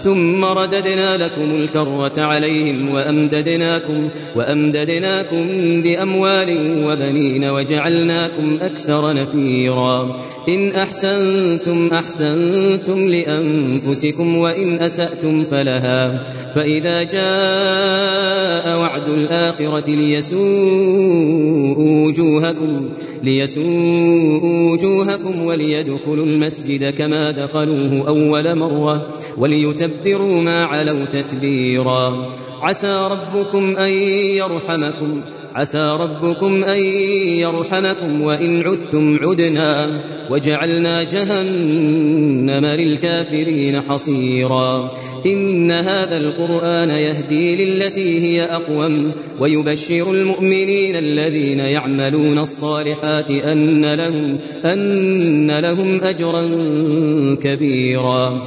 ثم رددنا لكم الكرة عليهم وأمددناكم, وأمددناكم بأموال وبنين وجعلناكم أكثر نفيرا. إن أحسنتم أحسنتم لأنفسكم وإن أسأتم فلها. فإذا جاء وعد الآخرة ليسوء وجوهكم ليسوء وجوهكم وليدخلوا المسجد كما دخلوه أول مرة وليتبروا ما علوا تتبيرا عسى ربكم أن يرحمكم عسى ربكم أن يرحمكم وإن عدتم عدنا. وجعلنا جهنم للكافرين حصيرا. إن هذا القرآن يهدي للتي هي أقوم ويبشر المؤمنين الذين يعملون الصالحات أن لهم, أن لهم أجرا كبيرا.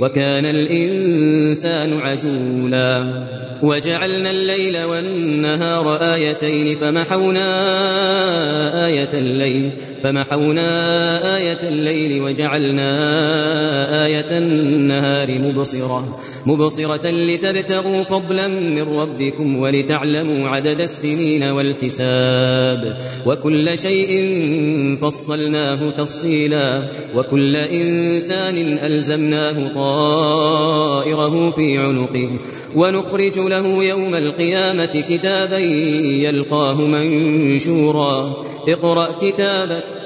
وكان الإنسان عجولا. وجعلنا الليل والنهار آيتين فمحونا آية الليل فمحونا آية الليل وجعلنا آية النهار مبصرة. مبصرة لتبتغوا فضلا من ربكم ولتعلموا عدد السنين والحساب. وكل شيء فصلناه تفصيلا. وكل إنسان ألزمناه طائره في عنقه. ونخرج له يوم القيامة كتابا يلقاه منشورا. اقرأ كتابك.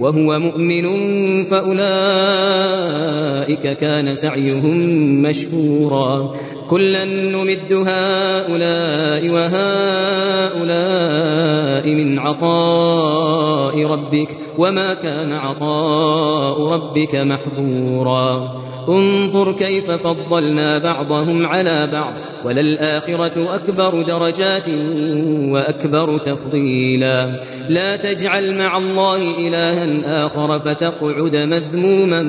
وهو مؤمن فأولئك كان سعيهم مشكورا. كلا نمد هؤلاء وهؤلاء من عطاء ربك وما كان عطاء ربك محظورا. انظر كيف فضلنا بعضهم على بعض وللآخرة أكبر درجات وأكبر تفضيلا. لا تجعل مع الله إلها آخر فتقعد مذموما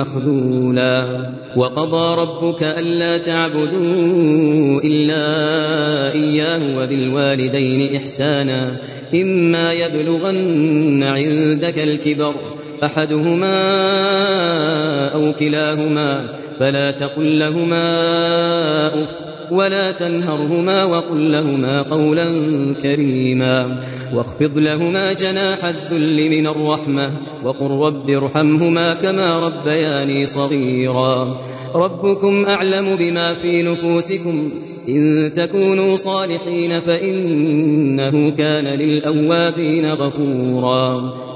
مخذولا. وقضى ربك ألا تعبدوا إلا إياه وبالوالدين إحسانا. إما يبلغن عندك الكبر أحدهما أو كلاهما فلا تقل لهما أف ولا تنهرهما وقل لهما قولا كريما واخفض لهما جناح الذل من الرحمة وقل رب ارحمهما كما ربياني صغيرا ربكم أعلم بما في نفوسكم إن تكونوا صالحين فإنه كان للأوابين غفورا.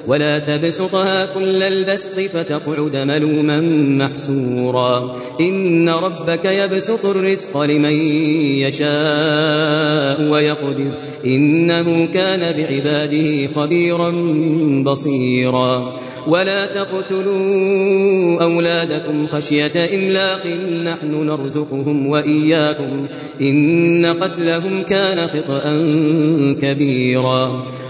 ولا تبسطها كل البسط فتقعد ملوما محسورا إن ربك يبسط الرزق لمن يشاء ويقدر. إنه كان بعباده خبيرا بصيرا. ولا تقتلوا أولادكم خشية إملاق. نحن نرزقهم وإياكم. إن قتلهم كان خطأ كبيرا.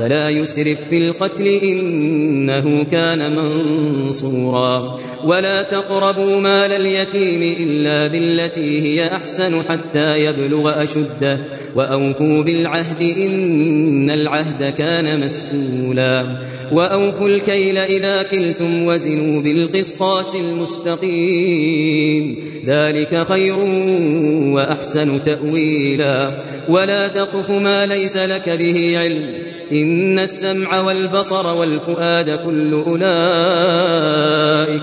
فلا يسرف في القتل إنه كان منصورا. ولا تقربوا مال اليتيم إلا بالتي هي أحسن حتى يبلغ أشده. وأوفوا بالعهد إن العهد كان مسؤولا. وأوفوا الكيل إذا كلتم وزنوا بالقسطاس المستقيم. ذلك خير وأحسن تأويلا. ولا تقف ما ليس لك به علم. إن السمع والبصر والفؤاد كل أولئك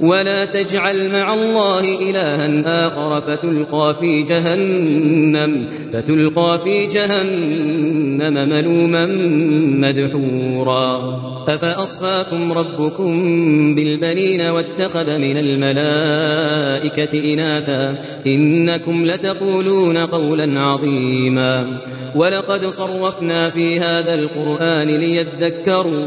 ولا تجعل مع الله إلها آخر فتلقى في جهنم فتلقى في جهنم ملوما مدحورا. أفأصفاكم ربكم بالبنين واتخذ من الملائكة إناثا؟ إنكم لتقولون قولا عظيما. ولقد صرفنا في هذا القرآن ليذكروا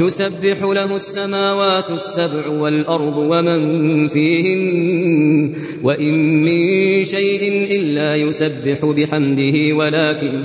تسبح له السماوات السبع والأرض ومن فيهن وإن من شيء إلا يسبح بحمده ولكن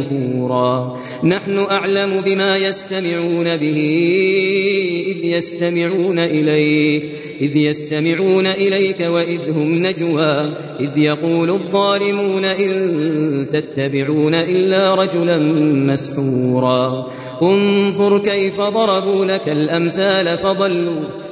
نفورا نحن أعلم بما يستمعون به إذ يستمعون إليك إذ يستمعون إليك وإذ هم نجوى إذ يقول الظالمون إن تتبعون إلا رجلا مسحورا. انظر كيف ضربوا لك الأمثال فضلوا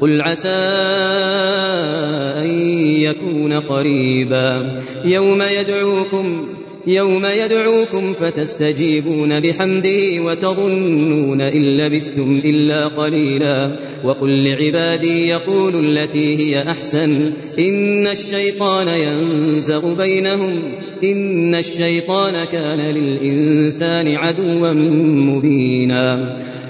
قل عسى أن يكون قريبا. يوم يدعوكم يوم يدعوكم فتستجيبون بحمده وتظنون إن لبثتم إلا قليلا. وقل لعبادي يقولوا التي هي أحسن إن الشيطان ينزغ بينهم إن الشيطان كان للإنسان عدوا مبينا.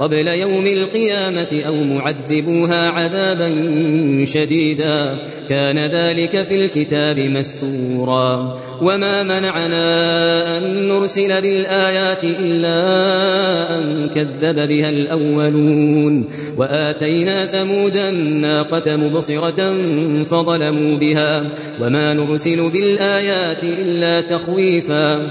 قبل يوم القيامة أو معذبوها عذابا شديدا. كان ذلك في الكتاب مستورا. وما منعنا أن نرسل بالآيات إلا أن كذب بها الأولون. وآتينا ثمود الناقة مبصرة فظلموا بها. وما نرسل بالآيات إلا تخويفا.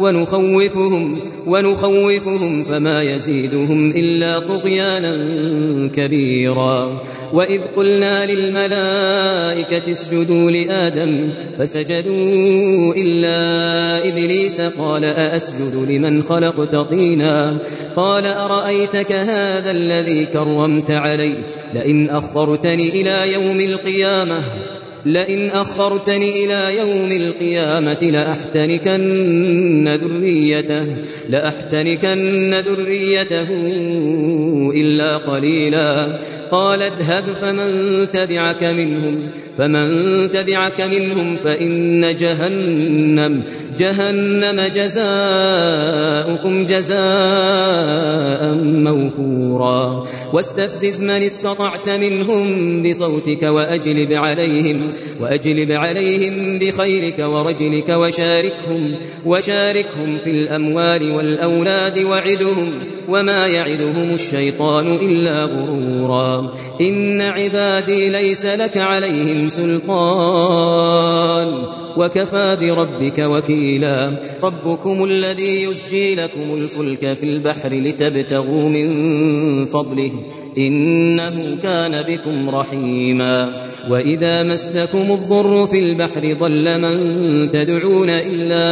ونخوفهم ونخوفهم فما يزيدهم إلا طغيانا كبيرا. وإذ قلنا للملائكة اسجدوا لآدم فسجدوا إلا إبليس قال أأسجد لمن خلقت طينا؟ قال أرأيتك هذا الذي كرمت علي؟ لئن أخرتني إلى يوم القيامة. لئن أخرتني إلى يوم القيامة لأحتنكن ذريته لأحتنكن ذريته إلا قليلا. قال اذهب فمن تبعك منهم فمن تبعك منهم فإن جهنم جهنم جزاؤكم جزاء موفورا. واستفزز من استطعت منهم بصوتك وأجلب عليهم وأجلب عليهم بخيرك ورجلك وشاركهم وشاركهم في الأموال والأولاد وعدهم. وما يعدهم الشيطان إلا غرورا. إن عبادي ليس لك عليهم سلطان. وكفى بربك وكيلا. ربكم الذي يسجي لكم الفلك في البحر لتبتغوا من فضله. إنه كان بكم رحيما. وإذا مسكم الضر في البحر ضل من تدعون إلا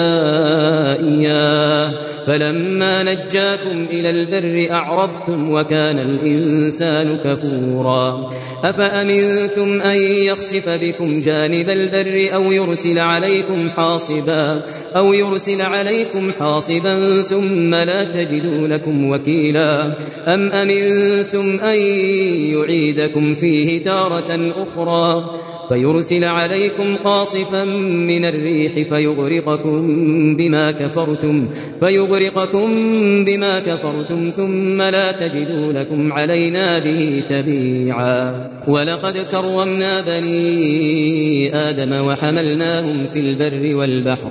إياه. فلما نجاكم إلى البر أعرضتم وكان الإنسان كفورا. أفأمنتم أن يخسف بكم جانب البر أو يرسل عليكم حاصبا أو يرسل عليكم حاصبا ثم لا تجدوا لكم وكيلا. أم أمنتم أن يعيدكم فيه تارة أخرى فيرسل عليكم قاصفا من الريح فيغرقكم بما كفرتم فيغرقكم بما كفرتم ثم لا تجدوا لكم علينا به تبيعا ولقد كرمنا بني آدم وحملناهم في البر والبحر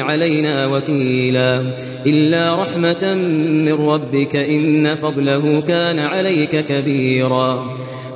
علينا وكيلا. إلا رحمة من ربك إن فضله كان عليك كبيرا.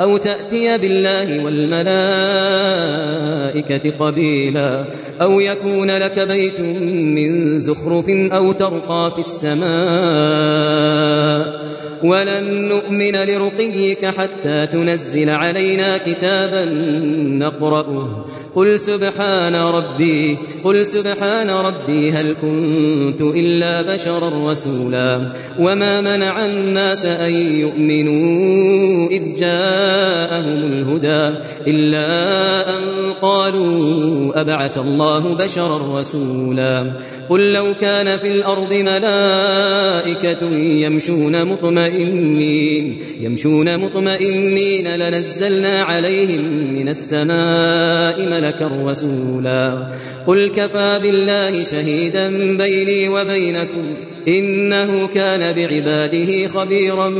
أو تأتي بالله والملائكة قبيلا أو يكون لك بيت من زخرف أو ترقى في السماء ولن نؤمن لرقيك حتى تنزل علينا كتابا نقرأه. قل سبحان ربي قل سبحان ربي هل كنت إلا بشرا رسولا؟ وما منع الناس أن يؤمنوا إذ جاءهم الهدى إلا أن قالوا أبعث الله بشرا رسولا؟ قل لو كان في الأرض ملائكة يمشون مطمئنين يمشون مطمئنين لنزلنا عليهم من السماء ملكا رسولا. قل كفى بالله شهيدا بيني وبينكم إنه كان بعباده خبيرا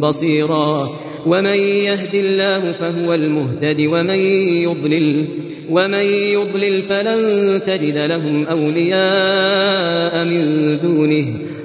بصيرا. ومن يهد الله فهو المهتد ومن يضلل ومن يضلل فلن تجد لهم أولياء من دونه.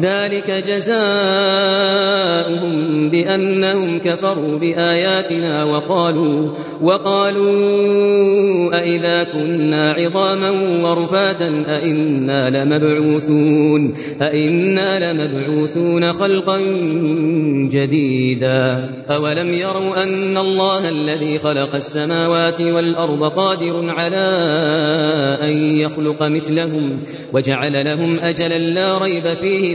ذلك جزاؤهم بأنهم كفروا بآياتنا وقالوا وقالوا أئذا كنا عظاما ورفاتا أئنا لمبعوثون أئنا لمبعوثون خلقا جديدا أولم يروا أن الله الذي خلق السماوات والأرض قادر على أن يخلق مثلهم وجعل لهم أجلا لا ريب فيه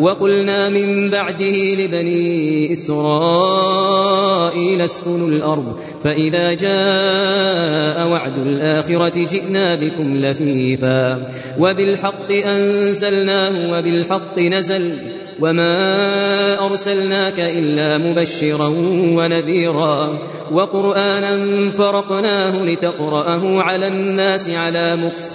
وقلنا من بعده لبني إسرائيل اسكنوا الأرض فإذا جاء وعد الآخرة جئنا بكم لفيفا. وبالحق أنزلناه وبالحق نزل وما أرسلناك إلا مبشرا ونذيرا. وقرآنا فرقناه لتقرأه على الناس على مكث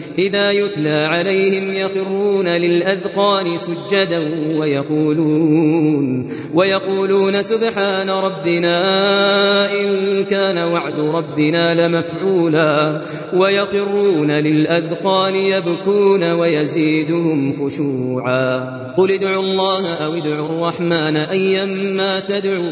إذا يتلى عليهم يخرون للأذقان سجدا ويقولون ويقولون سبحان ربنا إن كان وعد ربنا لمفعولا ويخرون للأذقان يبكون ويزيدهم خشوعا. قل ادعوا الله أو ادعوا الرحمن أيما تدعوا